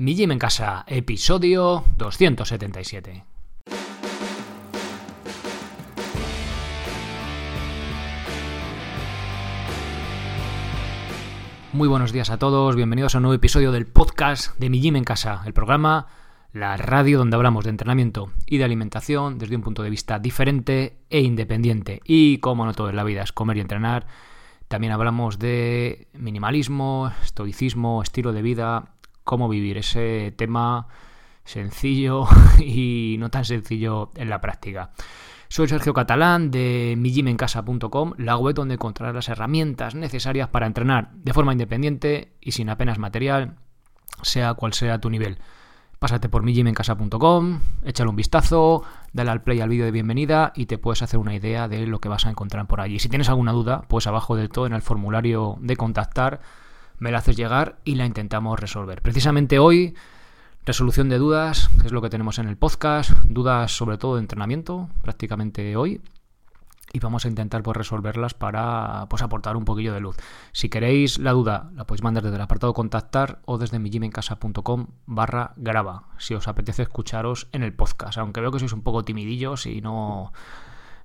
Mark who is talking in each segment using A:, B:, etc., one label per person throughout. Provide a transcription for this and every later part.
A: Mi Gym en Casa, episodio 277. Muy buenos días a todos, bienvenidos a un nuevo episodio del podcast de Mi Gym en Casa, el programa, la radio donde hablamos de entrenamiento y de alimentación desde un punto de vista diferente e independiente. Y como no todo en la vida es comer y entrenar, también hablamos de minimalismo, estoicismo, estilo de vida, cómo vivir ese tema sencillo y no tan sencillo en la práctica. Soy Sergio Catalán de mijimencasa.com, la web donde encontrarás las herramientas necesarias para entrenar de forma independiente y sin apenas material, sea cual sea tu nivel. Pásate por mijimencasa.com, échale un vistazo, dale al play al vídeo de bienvenida y te puedes hacer una idea de lo que vas a encontrar por allí. Si tienes alguna duda, pues abajo del todo en el formulario de contactar me la haces llegar y la intentamos resolver. Precisamente hoy, resolución de dudas, que es lo que tenemos en el podcast, dudas sobre todo de entrenamiento, prácticamente hoy. Y vamos a intentar pues, resolverlas para pues, aportar un poquillo de luz. Si queréis la duda, la podéis mandar desde el apartado contactar o desde mijimencasa.com barra graba, si os apetece escucharos en el podcast. Aunque veo que sois un poco timidillos y no,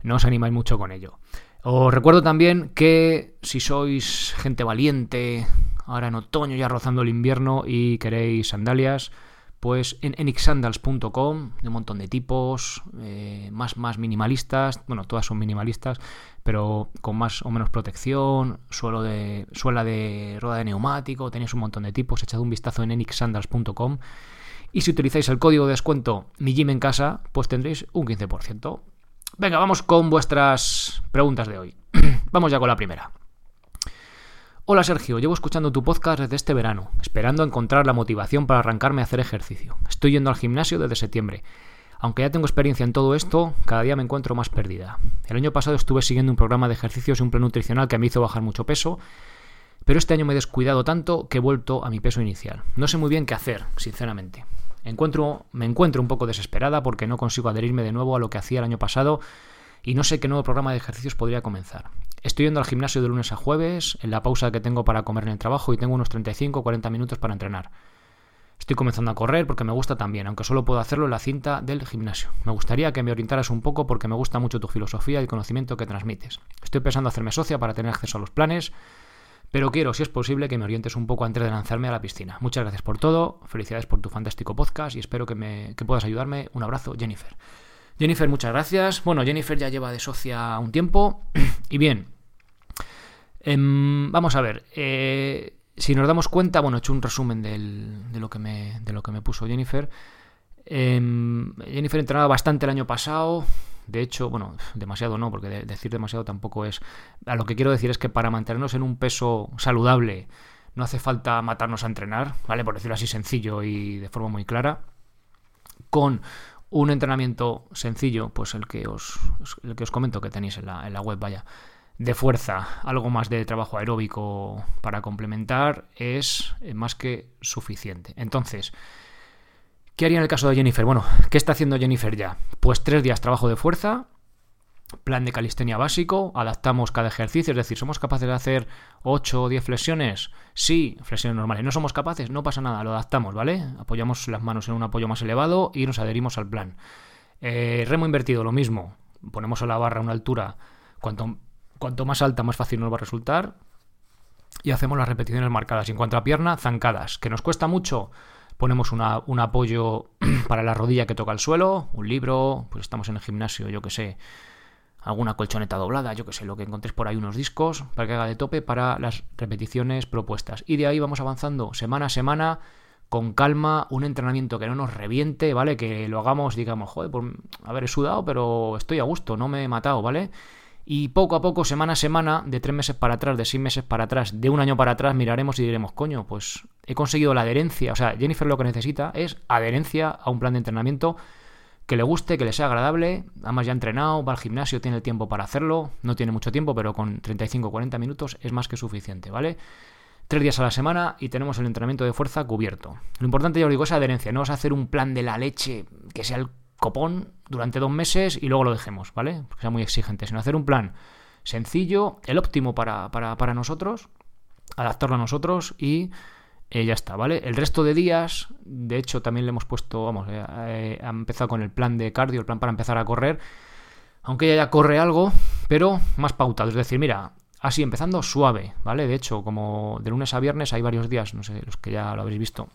A: no os animáis mucho con ello. Os recuerdo también que si sois gente valiente, ahora en otoño ya rozando el invierno y queréis sandalias, pues en enixsandals.com, de un montón de tipos, eh, más, más minimalistas, bueno, todas son minimalistas, pero con más o menos protección, suelo de, suela de rueda de neumático, tenéis un montón de tipos, echad un vistazo en enixsandals.com y si utilizáis el código de descuento mi gym en casa, pues tendréis un 15%. Venga, vamos con vuestras preguntas de hoy. vamos ya con la primera. Hola Sergio, llevo escuchando tu podcast desde este verano, esperando encontrar la motivación para arrancarme a hacer ejercicio. Estoy yendo al gimnasio desde septiembre. Aunque ya tengo experiencia en todo esto, cada día me encuentro más perdida. El año pasado estuve siguiendo un programa de ejercicios y un plan nutricional que me hizo bajar mucho peso, pero este año me he descuidado tanto que he vuelto a mi peso inicial. No sé muy bien qué hacer, sinceramente. Encuentro, me encuentro un poco desesperada porque no consigo adherirme de nuevo a lo que hacía el año pasado y no sé qué nuevo programa de ejercicios podría comenzar. Estoy yendo al gimnasio de lunes a jueves, en la pausa que tengo para comer en el trabajo y tengo unos 35 o 40 minutos para entrenar. Estoy comenzando a correr porque me gusta también, aunque solo puedo hacerlo en la cinta del gimnasio. Me gustaría que me orientaras un poco porque me gusta mucho tu filosofía y el conocimiento que transmites. Estoy pensando hacerme socia para tener acceso a los planes, pero quiero, si es posible, que me orientes un poco antes de lanzarme a la piscina. Muchas gracias por todo, felicidades por tu fantástico podcast y espero que, me, que puedas ayudarme. Un abrazo, Jennifer. Jennifer, muchas gracias. Bueno, Jennifer ya lleva de socia un tiempo. y bien, em, vamos a ver. Eh, si nos damos cuenta, bueno, he hecho un resumen de, lo que me, de lo que me puso Jennifer. Em, Jennifer entrenaba bastante el año pasado. De hecho, bueno, demasiado no, porque decir demasiado tampoco es. A lo que quiero decir es que para mantenernos en un peso saludable no hace falta matarnos a entrenar, ¿vale? Por decirlo así sencillo y de forma muy clara. Con un entrenamiento sencillo, pues el que os, el que os comento que tenéis en la, en la web, vaya, de fuerza, algo más de trabajo aeróbico para complementar, es más que suficiente. Entonces, ¿qué haría en el caso de Jennifer? Bueno, ¿qué está haciendo Jennifer ya? Pues tres días trabajo de fuerza, plan de calistenia básico, adaptamos cada ejercicio, es decir, ¿somos capaces de hacer 8 o 10 flexiones? Sí, flexiones normales. ¿No somos capaces? No pasa nada, lo adaptamos, ¿vale? Apoyamos las manos en un apoyo más elevado y nos adherimos al plan. Eh, remo invertido, lo mismo. Ponemos a la barra a una altura, cuanto, cuanto más alta, más fácil nos va a resultar. Y hacemos las repeticiones marcadas. Y en cuanto a pierna, zancadas. ¿Que nos cuesta mucho? Ponemos un apoyo para la rodilla que toca el suelo, un libro, pues estamos en el gimnasio, yo que sé, alguna colchoneta doblada, yo que sé, lo que encontréis por ahí, unos discos, para que haga de tope para las repeticiones propuestas. Y de ahí vamos avanzando semana a semana, con calma, un entrenamiento que no nos reviente, ¿vale? Que lo hagamos, digamos, joder, ver, he sudado, pero estoy a gusto, no me he matado, ¿vale? Y poco a poco, semana a semana, de tres meses para atrás, de seis meses para atrás, de un año para atrás, miraremos y diremos, coño, pues he conseguido la adherencia. O sea, Jennifer lo que necesita es adherencia a un plan de entrenamiento que le guste, que le sea agradable. Además ya ha entrenado, va al gimnasio, tiene el tiempo para hacerlo. No tiene mucho tiempo, pero con 35 o 40 minutos es más que suficiente, ¿vale? Tres días a la semana y tenemos el entrenamiento de fuerza cubierto. Lo importante, ya os digo, es adherencia. No vas a hacer un plan de la leche que sea el copón durante dos meses y luego lo dejemos, ¿vale? Que sea muy exigente, sino hacer un plan sencillo, el óptimo para, para, para nosotros, adaptarlo a nosotros y ya está, ¿vale? El resto de días, de hecho, también le hemos puesto, vamos, ha empezado con el plan de cardio, el plan para empezar a correr, aunque ella ya corre algo, pero más pautado. Es decir, mira, así empezando suave, ¿vale? De hecho, como de lunes a viernes hay varios días, no sé, los que ya lo habréis visto.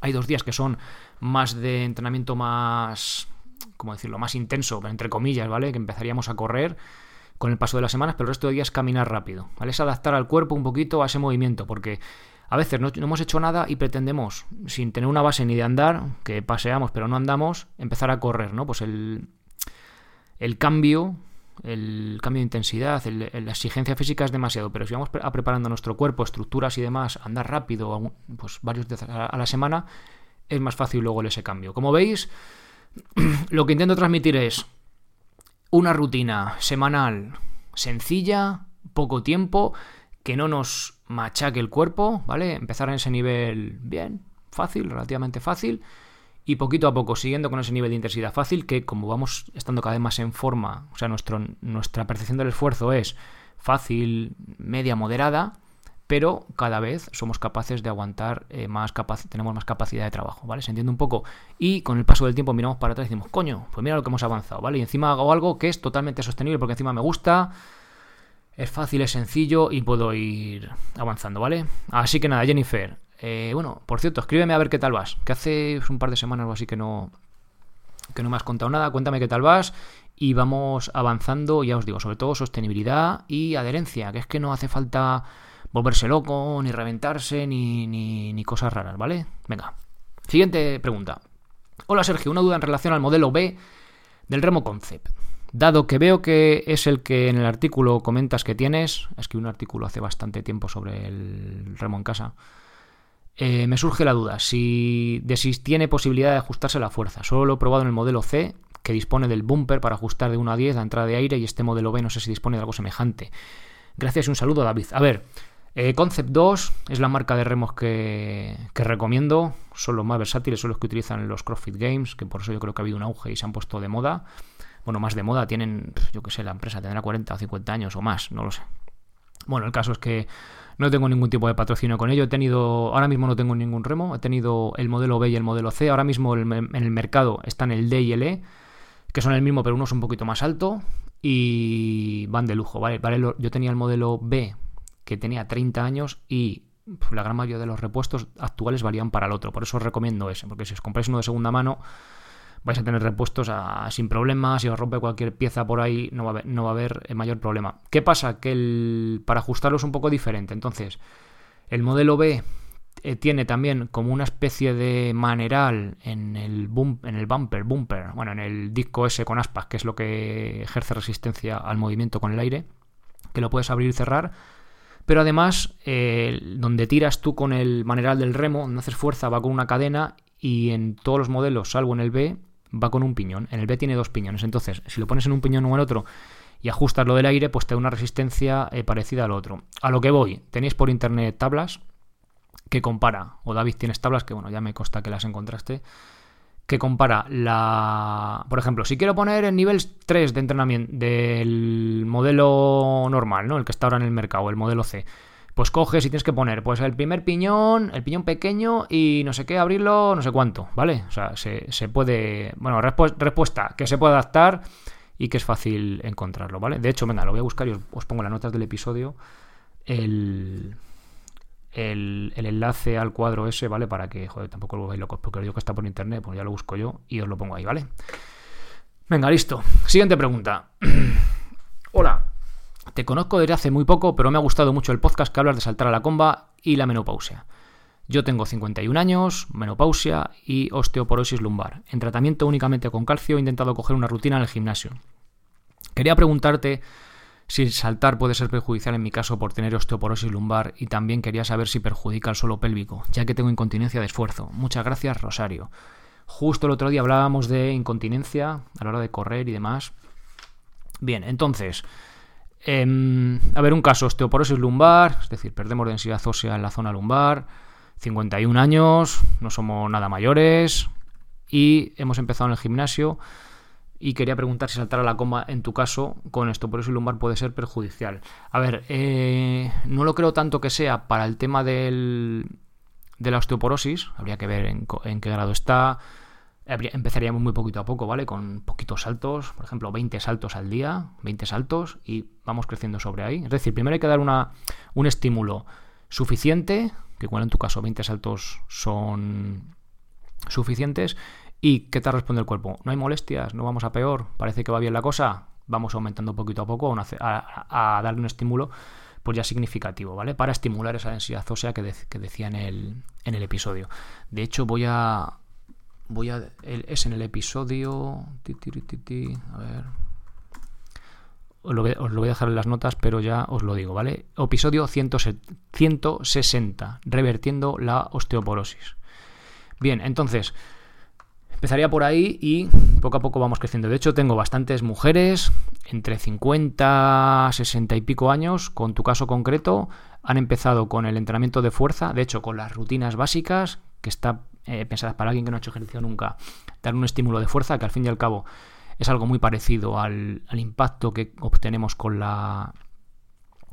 A: Hay dos días que son más de entrenamiento más, ¿cómo decirlo? Más intenso, entre comillas, ¿vale? Que empezaríamos a correr con el paso de las semanas, pero el resto de días caminar rápido, ¿vale? Es adaptar al cuerpo un poquito a ese movimiento, porque a veces no, hemos hecho nada y pretendemos, sin tener una base ni de andar, que paseamos pero no andamos, empezar a correr, ¿no? Pues el, el cambio, el cambio de intensidad, la exigencia física es demasiado, pero si vamos a preparando nuestro cuerpo, estructuras y demás, andar rápido, pues varios días a la semana, es más fácil luego ese cambio. Como veis, lo que intento transmitir es una rutina semanal sencilla, poco tiempo, que no nos machaque el cuerpo, ¿vale? Empezar en ese nivel bien, fácil, relativamente fácil y poquito a poco, siguiendo con ese nivel de intensidad fácil, que como vamos estando cada vez más en forma, o sea, nuestro, nuestra percepción del esfuerzo es fácil, media, moderada, pero cada vez somos capaces de aguantar eh, más tenemos más capacidad de trabajo, ¿vale? Se entiende un poco. Y con el paso del tiempo miramos para atrás y decimos, coño, pues mira lo que hemos avanzado, ¿vale? Y encima hago algo que es totalmente sostenible porque encima me gusta, es fácil, es sencillo y puedo ir avanzando, ¿vale? Así que nada, Jennifer, eh, bueno, por cierto, escríbeme a ver qué tal vas. Que hace un par de semanas o así que no, que no me has contado nada. Cuéntame qué tal vas y vamos avanzando, ya os digo, sobre todo sostenibilidad y adherencia, que es que no hace falta volverse loco, ni reventarse, ni, ni, ni cosas raras, ¿vale? Venga. Siguiente pregunta. Hola Sergio, una duda en relación al modelo B del Remo Concept. Dado que veo que es el que en el artículo comentas que tienes, es que un artículo hace bastante tiempo sobre el remo en casa, eh, me surge la duda si, de si tiene posibilidad de ajustarse la fuerza. Solo lo he probado en el modelo C, que dispone del bumper para ajustar de 1 a 10 la entrada de aire, y este modelo B no sé si dispone de algo semejante. Gracias y un saludo, David. A ver, eh, Concept 2 es la marca de remos que, que, recomiendo. Son los más versátiles, son los que utilizan los CrossFit Games, que por eso yo creo que ha habido un auge y se han puesto de moda. Bueno, más de moda, tienen, yo qué sé, la empresa tendrá 40 o 50 años o más, no lo sé. Bueno, el caso es que no tengo ningún tipo de patrocinio con ello. He tenido, ahora mismo no tengo ningún remo. He tenido el modelo B y el modelo C. Ahora mismo en el mercado están el D y el E, que son el mismo, pero uno es un poquito más alto y van de lujo. Vale, yo tenía el modelo B que tenía 30 años y la gran mayoría de los repuestos actuales valían para el otro. Por eso os recomiendo ese, porque si os compráis uno de segunda mano vais a tener repuestos sin problemas, si os rompe cualquier pieza por ahí no va a haber, no va a haber eh, mayor problema. ¿Qué pasa? Que el, para ajustarlo es un poco diferente. Entonces, el modelo B eh, tiene también como una especie de maneral en el, en el bumper, bumper, bueno, en el disco S con aspas, que es lo que ejerce resistencia al movimiento con el aire, que lo puedes abrir y cerrar. Pero además, eh, donde tiras tú con el maneral del remo, no haces fuerza, va con una cadena y en todos los modelos, salvo en el B, va con un piñón. En el B tiene dos piñones. Entonces, si lo pones en un piñón o en otro y ajustas lo del aire, pues te da una resistencia eh, parecida al otro. A lo que voy, tenéis por internet tablas que compara, o David tienes tablas que, bueno, ya me consta que las encontraste, que compara la... Por ejemplo, si quiero poner el nivel 3 de entrenamiento del modelo normal, ¿no? El que está ahora en el mercado, el modelo C pues coges y tienes que poner pues el primer piñón, el piñón pequeño y no sé qué, abrirlo, no sé cuánto, ¿vale? O sea, se, puede, bueno, respuesta, que se puede adaptar y que es fácil encontrarlo, ¿vale? De hecho, venga, lo voy a buscar y os, pongo en las notas del episodio el, el, enlace al cuadro ese, ¿vale? Para que, joder, tampoco lo veáis locos, porque lo digo que está por internet, pues ya lo busco yo y os lo pongo ahí, ¿vale? Venga, listo. Siguiente pregunta. Te conozco desde hace muy poco, pero me ha gustado mucho el podcast que hablas de saltar a la comba y la menopausia. Yo tengo 51 años, menopausia y osteoporosis lumbar. En tratamiento únicamente con calcio he intentado coger una rutina en el gimnasio. Quería preguntarte si saltar puede ser perjudicial en mi caso por tener osteoporosis lumbar y también quería saber si perjudica el suelo pélvico, ya que tengo incontinencia de esfuerzo. Muchas gracias, Rosario. Justo el otro día hablábamos de incontinencia a la hora de correr y demás. Bien, entonces, Em, a ver, un caso, osteoporosis lumbar, es decir, perdemos densidad ósea en la zona lumbar, 51 años, no somos nada mayores y hemos empezado en el gimnasio y quería preguntar si saltar a la coma en tu caso con osteoporosis lumbar puede ser perjudicial. A ver, eh, no lo creo tanto que sea para el tema del, de la osteoporosis, habría que ver en qué grado está, empezaríamos muy poquito a poco, ¿vale? Con poquitos saltos, por ejemplo, 20 saltos al día, 20 saltos, y vamos creciendo sobre ahí. Es decir, primero hay que dar una, un estímulo suficiente, que igual en tu caso 20 saltos son suficientes, y ¿qué te responde el cuerpo? No hay molestias, no vamos a peor, parece que va bien la cosa, vamos aumentando poquito a poco a, darle un estímulo pues ya significativo, ¿vale? Para estimular esa densidad ósea que, que decía en el, en el episodio. De hecho, voy a, voy a es en el episodio a ver. Os lo, voy, a dejar en las notas pero ya os lo digo vale episodio 160 revertiendo la osteoporosis. Bien entonces empezaría por ahí y poco a poco vamos creciendo. De hecho tengo bastantes mujeres entre 50 60 y pico años con tu caso concreto han empezado con el entrenamiento de fuerza de hecho con las rutinas básicas que está eh, pensadas para alguien que no ha hecho ejercicio nunca, dar un estímulo de fuerza que al fin y al cabo es algo muy parecido al, impacto que obtenemos con la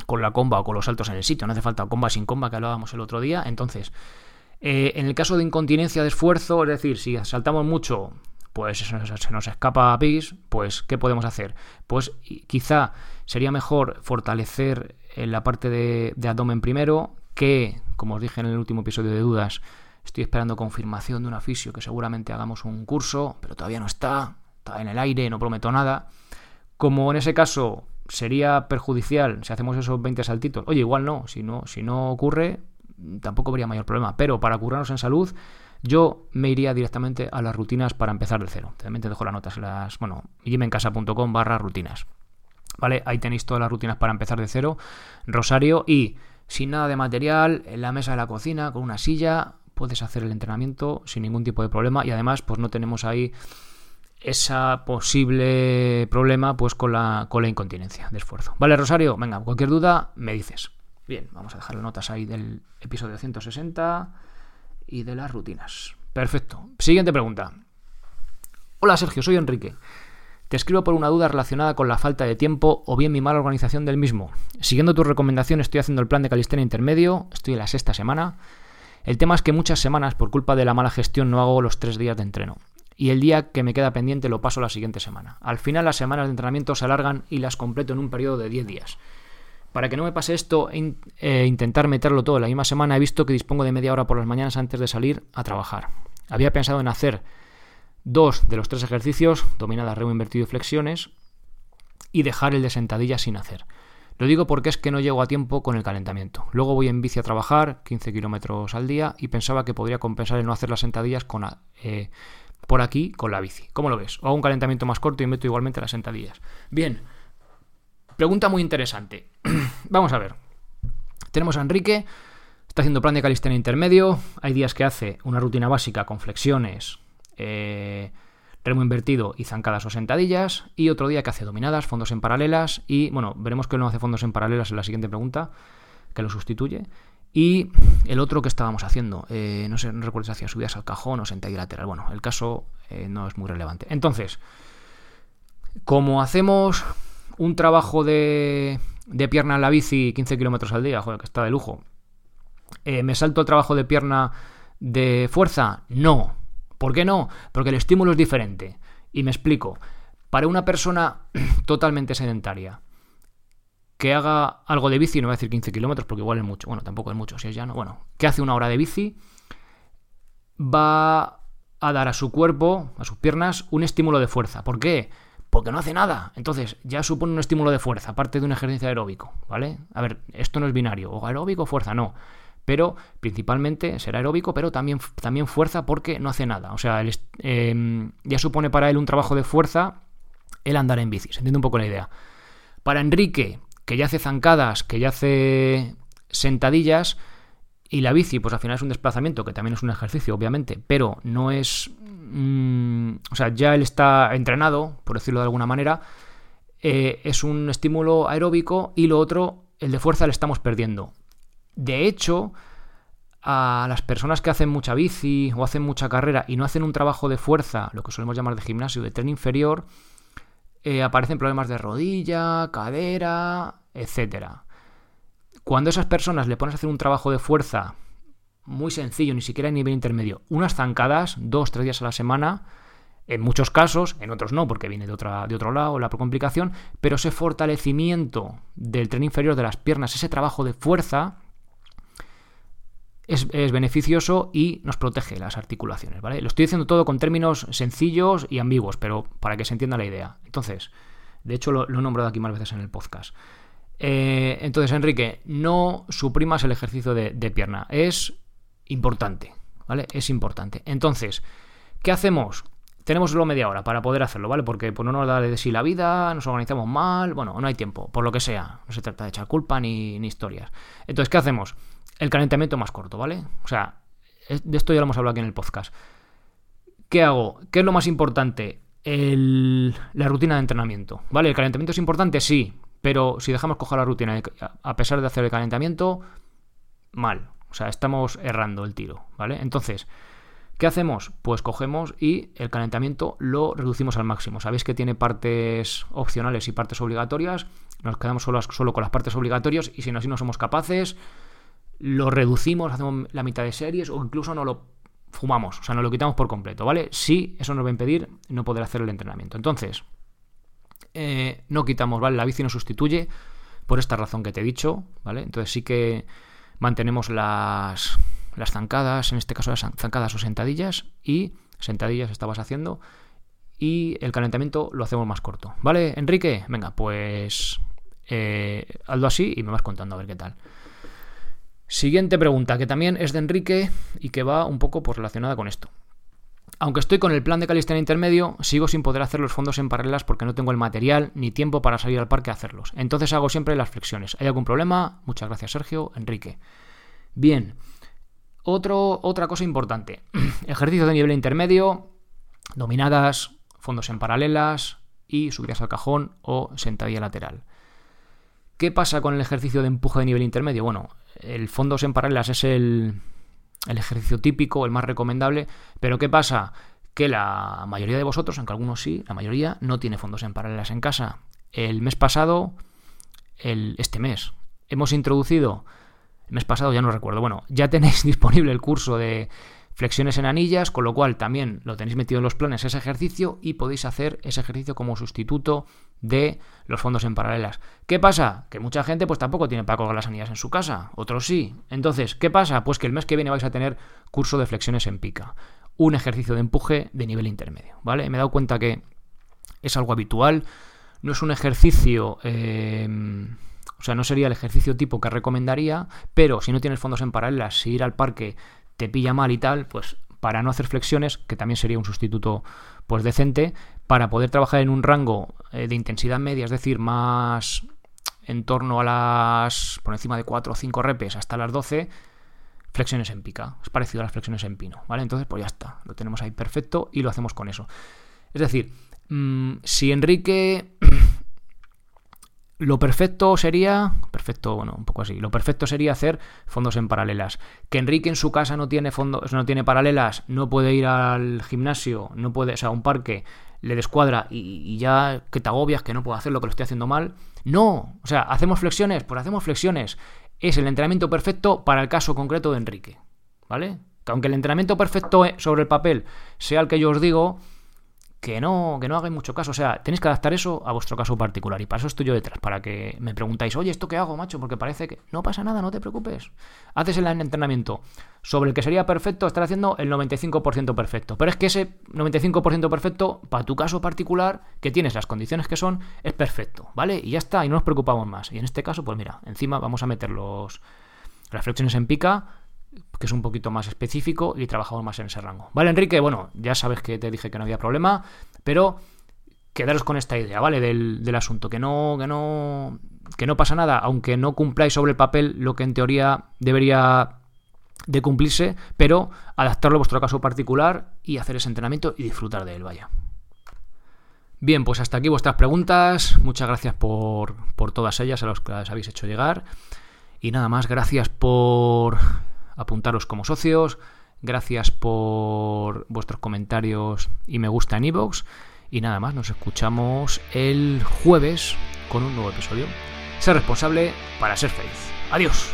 A: con la comba o con los saltos en el sitio. No hace falta comba sin comba que hablábamos el otro día. Entonces, eh, en el caso de incontinencia de esfuerzo, es decir, si saltamos mucho, pues se nos, escapa a pis, pues ¿qué podemos hacer? Pues quizá sería mejor fortalecer en la parte de abdomen primero, que, como os dije en el último episodio de dudas, Estoy esperando confirmación de un aficio que seguramente hagamos un curso, pero todavía no está, está en el aire, no prometo nada. Como en ese caso sería perjudicial si hacemos esos 20 saltitos, oye, igual no, si no, si no ocurre, tampoco habría mayor problema. Pero para curarnos en salud, yo me iría directamente a las rutinas para empezar de cero. También te dejo las notas en las, bueno, gimencasa.com barra rutinas. ¿Vale? Ahí tenéis todas las rutinas para empezar de cero. Rosario y sin nada de material, en la mesa de la cocina, con una silla, puedes hacer el entrenamiento sin ningún tipo de problema y además pues no tenemos ahí esa posible problema pues con la, con la incontinencia de esfuerzo. Vale, Rosario, venga, cualquier duda me dices. Bien, vamos a dejar las notas ahí del episodio 160 y de las rutinas. Perfecto. Siguiente pregunta. Hola Sergio, soy Enrique. Te escribo por una duda relacionada con la falta de tiempo o bien mi mala organización del mismo. Siguiendo tu recomendación estoy haciendo el plan de calistenia intermedio, estoy en la sexta semana el tema es que muchas semanas, por culpa de la mala gestión, no hago los tres días de entreno. Y el día que me queda pendiente lo paso la siguiente semana. Al final las semanas de entrenamiento se alargan y las completo en un periodo de 10 días. Para que no me pase esto e intentar meterlo todo la misma semana, he visto que dispongo de media hora por las mañanas antes de salir a trabajar. Había pensado en hacer dos de los tres ejercicios, dominadas, remo invertido y flexiones, y dejar el de sentadillas sin hacer. Lo digo porque es que no llego a tiempo con el calentamiento. Luego voy en bici a trabajar, 15 kilómetros al día, y pensaba que podría compensar el no hacer las sentadillas con, eh, por aquí con la bici. ¿Cómo lo ves? O hago un calentamiento más corto y meto igualmente las sentadillas. Bien, pregunta muy interesante. Vamos a ver. Tenemos a Enrique, está haciendo plan de calistenia intermedio. Hay días que hace una rutina básica con flexiones. Eh, remo invertido y zancadas o sentadillas, y otro día que hace dominadas, fondos en paralelas, y bueno, veremos que no hace fondos en paralelas en la siguiente pregunta, que lo sustituye. Y el otro que estábamos haciendo, eh, no sé, no recuerdo si hacía subidas al cajón o sentadilla lateral. Bueno, el caso eh, no es muy relevante. Entonces, como hacemos un trabajo de, de pierna en la bici 15 kilómetros al día, joder, que está de lujo, eh, ¿me salto el trabajo de pierna de fuerza? No, ¿Por qué no? Porque el estímulo es diferente. Y me explico. Para una persona totalmente sedentaria que haga algo de bici, no voy a decir 15 kilómetros porque igual es mucho, bueno, tampoco es mucho, si es llano, bueno, que hace una hora de bici, va a dar a su cuerpo, a sus piernas, un estímulo de fuerza. ¿Por qué? Porque no hace nada. Entonces, ya supone un estímulo de fuerza, aparte de un ejercicio aeróbico, ¿vale? A ver, esto no es binario, o aeróbico o fuerza, no pero principalmente será aeróbico, pero también, también fuerza porque no hace nada. O sea, em, ya supone para él un trabajo de fuerza el andar en bici. Se entiende un poco la idea. Para Enrique, que ya hace zancadas, que ya hace sentadillas, y la bici, pues al final es un desplazamiento, que también es un ejercicio, obviamente, pero no es... Mm, o sea, ya él está entrenado, por decirlo de alguna manera, eh, es un estímulo aeróbico y lo otro, el de fuerza, le estamos perdiendo. De hecho, a las personas que hacen mucha bici o hacen mucha carrera y no hacen un trabajo de fuerza, lo que solemos llamar de gimnasio, de tren inferior, eh, aparecen problemas de rodilla, cadera, etc. Cuando a esas personas le pones a hacer un trabajo de fuerza muy sencillo, ni siquiera a nivel intermedio. Unas zancadas, dos, tres días a la semana, en muchos casos, en otros no, porque viene de, otra, de otro lado la complicación, pero ese fortalecimiento del tren inferior de las piernas, ese trabajo de fuerza, es, beneficioso y nos protege las articulaciones, ¿vale? Lo estoy diciendo todo con términos sencillos y ambiguos, pero para que se entienda la idea. Entonces, de hecho lo, he nombrado aquí más veces en el podcast. Eh, entonces, Enrique, no suprimas el ejercicio de, de pierna. Es importante, ¿vale? Es importante. Entonces, ¿qué hacemos? tenemos solo media hora para poder hacerlo, ¿vale? Porque pues, no nos da de sí la vida, nos organizamos mal, bueno, no hay tiempo, por lo que sea. No se trata de echar culpa ni, historias. Entonces, ¿qué hacemos? El calentamiento más corto, ¿vale? O sea, de esto ya lo hemos hablado aquí en el podcast. ¿Qué hago? ¿Qué es lo más importante? la rutina de entrenamiento, ¿vale? ¿El calentamiento es importante? Sí, pero si dejamos coger la rutina a pesar de hacer el calentamiento, mal. O sea, estamos errando el tiro, ¿vale? Entonces, ¿Qué hacemos? Pues cogemos y el calentamiento lo reducimos al máximo. Sabéis que tiene partes opcionales y partes obligatorias. Nos quedamos solo, solo con las partes obligatorias y si no, así no somos capaces, lo reducimos, hacemos la mitad de series o incluso no lo fumamos, o sea, no lo quitamos por completo, ¿vale? Sí, eso nos va a impedir no poder hacer el entrenamiento. Entonces, eh, no quitamos, ¿vale? La bici nos sustituye por esta razón que te he dicho, ¿vale? Entonces sí que mantenemos las las zancadas, en este caso las zancadas o sentadillas, y sentadillas estabas haciendo, y el calentamiento lo hacemos más corto. ¿Vale, Enrique? Venga, pues eh, hazlo así y me vas contando a ver qué tal. Siguiente pregunta, que también es de Enrique y que va un poco pues, relacionada con esto. Aunque estoy con el plan de calistenia intermedio, sigo sin poder hacer los fondos en paralelas porque no tengo el material ni tiempo para salir al parque a hacerlos. Entonces hago siempre las flexiones. ¿Hay algún problema? Muchas gracias, Sergio. Enrique. Bien, otra cosa importante, ejercicio de nivel intermedio, dominadas, fondos en paralelas y subidas al cajón o sentadilla lateral. ¿Qué pasa con el ejercicio de empuje de nivel intermedio? Bueno, el fondos en paralelas es el, el ejercicio típico, el más recomendable, pero ¿qué pasa? Que la mayoría de vosotros, aunque algunos sí, la mayoría no tiene fondos en paralelas en casa. El mes pasado, el, este mes, hemos introducido el mes pasado ya no recuerdo. Bueno, ya tenéis disponible el curso de flexiones en anillas, con lo cual también lo tenéis metido en los planes ese ejercicio y podéis hacer ese ejercicio como sustituto de los fondos en paralelas. ¿Qué pasa? Que mucha gente pues tampoco tiene para colgar las anillas en su casa, otros sí. Entonces, ¿qué pasa? Pues que el mes que viene vais a tener curso de flexiones en pica, un ejercicio de empuje de nivel intermedio, ¿vale? Me he dado cuenta que es algo habitual, no es un ejercicio... Eh, o sea, no sería el ejercicio tipo que recomendaría, pero si no tienes fondos en paralelas, si ir al parque te pilla mal y tal, pues para no hacer flexiones, que también sería un sustituto pues decente, para poder trabajar en un rango eh, de intensidad media, es decir, más en torno a las por encima de 4 o 5 repes hasta las 12, flexiones en pica. Es parecido a las flexiones en pino, ¿vale? Entonces, pues ya está, lo tenemos ahí perfecto y lo hacemos con eso. Es decir, mm, si Enrique lo perfecto sería, perfecto, bueno, un poco así, lo perfecto sería hacer fondos en paralelas. Que Enrique en su casa no tiene fondos, no tiene paralelas, no puede ir al gimnasio, no puede, o sea, a un parque, le descuadra y, ya que te agobias, que no puedo hacer lo que lo estoy haciendo mal. No, o sea, hacemos flexiones, pues hacemos flexiones. Es el entrenamiento perfecto para el caso concreto de Enrique, ¿vale? Que aunque el entrenamiento perfecto sobre el papel sea el que yo os digo, que no, que no hagáis mucho caso. O sea, tenéis que adaptar eso a vuestro caso particular. Y para eso estoy yo detrás, para que me preguntáis, oye, ¿esto qué hago, macho? Porque parece que no pasa nada, no te preocupes. Haces el entrenamiento sobre el que sería perfecto, estar haciendo el 95% perfecto. Pero es que ese 95% perfecto, para tu caso particular, que tienes las condiciones que son, es perfecto, ¿vale? Y ya está, y no nos preocupamos más. Y en este caso, pues mira, encima vamos a meter los, las flexiones en pica que es un poquito más específico y trabajamos más en ese rango. Vale, Enrique, bueno, ya sabes que te dije que no había problema, pero quedaros con esta idea, ¿vale? Del, del asunto, que no, que no, que no pasa nada, aunque no cumpláis sobre el papel lo que en teoría debería de cumplirse, pero adaptarlo a vuestro caso particular y hacer ese entrenamiento y disfrutar de él, vaya. Bien, pues hasta aquí vuestras preguntas. Muchas gracias por, por todas ellas a los que las habéis hecho llegar. Y nada más, gracias por apuntaros como socios. Gracias por vuestros comentarios y me gusta en iVoox. Y nada más, nos escuchamos el jueves con un nuevo episodio. Ser responsable para ser feliz. Adiós.